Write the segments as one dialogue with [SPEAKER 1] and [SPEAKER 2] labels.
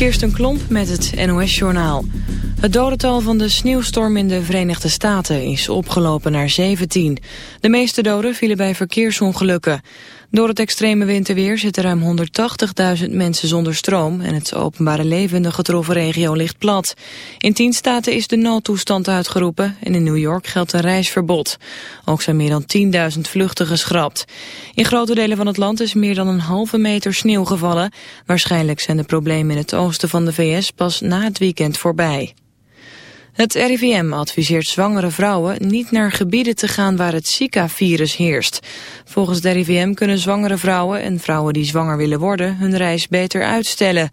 [SPEAKER 1] Kirsten Klomp met het NOS-journaal. Het dodental van de sneeuwstorm in de Verenigde Staten is opgelopen naar 17. De meeste doden vielen bij verkeersongelukken. Door het extreme winterweer zitten ruim 180.000 mensen zonder stroom... en het openbare leven in de getroffen regio ligt plat. In tien staten is de noodtoestand uitgeroepen... en in New York geldt een reisverbod. Ook zijn meer dan 10.000 vluchten geschrapt. In grote delen van het land is meer dan een halve meter sneeuw gevallen. Waarschijnlijk zijn de problemen in het oosten van de VS pas na het weekend voorbij. Het RIVM adviseert zwangere vrouwen niet naar gebieden te gaan waar het Zika-virus heerst. Volgens het RIVM kunnen zwangere vrouwen en vrouwen die zwanger willen worden hun reis beter uitstellen.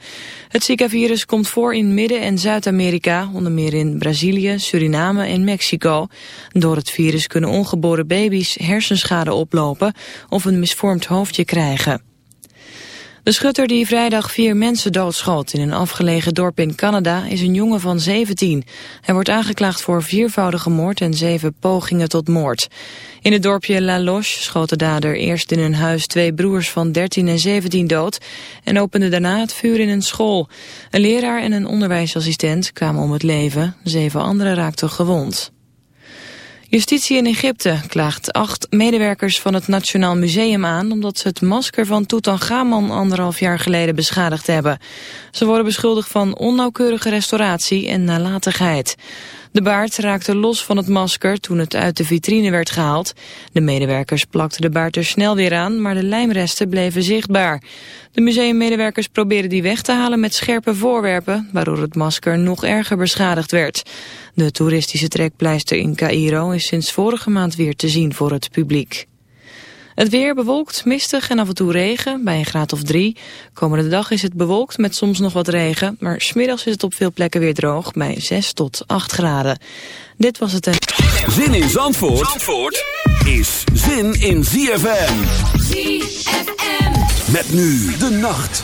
[SPEAKER 1] Het Zika-virus komt voor in Midden- en Zuid-Amerika, onder meer in Brazilië, Suriname en Mexico. Door het virus kunnen ongeboren baby's hersenschade oplopen of een misvormd hoofdje krijgen. De schutter die vrijdag vier mensen doodschoot in een afgelegen dorp in Canada is een jongen van 17. Hij wordt aangeklaagd voor viervoudige moord en zeven pogingen tot moord. In het dorpje La Loche schoot de dader eerst in een huis twee broers van 13 en 17 dood en opende daarna het vuur in een school. Een leraar en een onderwijsassistent kwamen om het leven, zeven anderen raakten gewond. Justitie in Egypte klaagt acht medewerkers van het Nationaal Museum aan... omdat ze het masker van Tutankhamon anderhalf jaar geleden beschadigd hebben. Ze worden beschuldigd van onnauwkeurige restauratie en nalatigheid. De baard raakte los van het masker toen het uit de vitrine werd gehaald. De medewerkers plakten de baard er snel weer aan, maar de lijmresten bleven zichtbaar. De museummedewerkers probeerden die weg te halen met scherpe voorwerpen, waardoor het masker nog erger beschadigd werd. De toeristische trekpleister in Cairo is sinds vorige maand weer te zien voor het publiek. Het weer bewolkt, mistig en af en toe regen, bij een graad of drie. Komende dag is het bewolkt met soms nog wat regen, maar smiddags is het op veel plekken weer droog, bij 6 tot 8 graden. Dit was het...
[SPEAKER 2] Zin in Zandvoort, Zandvoort is zin in ZFM. ZFM. Met nu de nacht.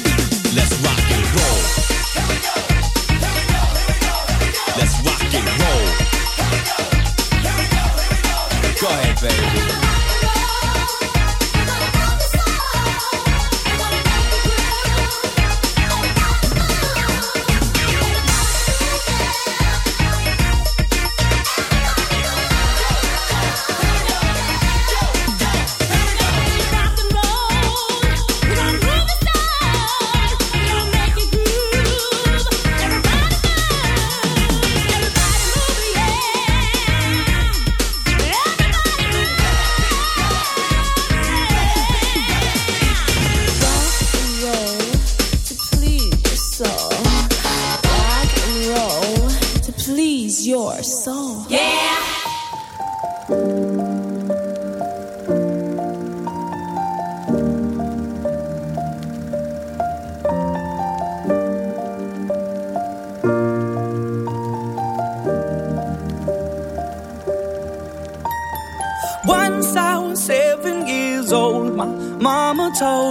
[SPEAKER 3] Let's rock and roll. Here we go. Here we go. Here we go. Go. Let's rock and roll. Go ahead, baby.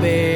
[SPEAKER 4] Sleeping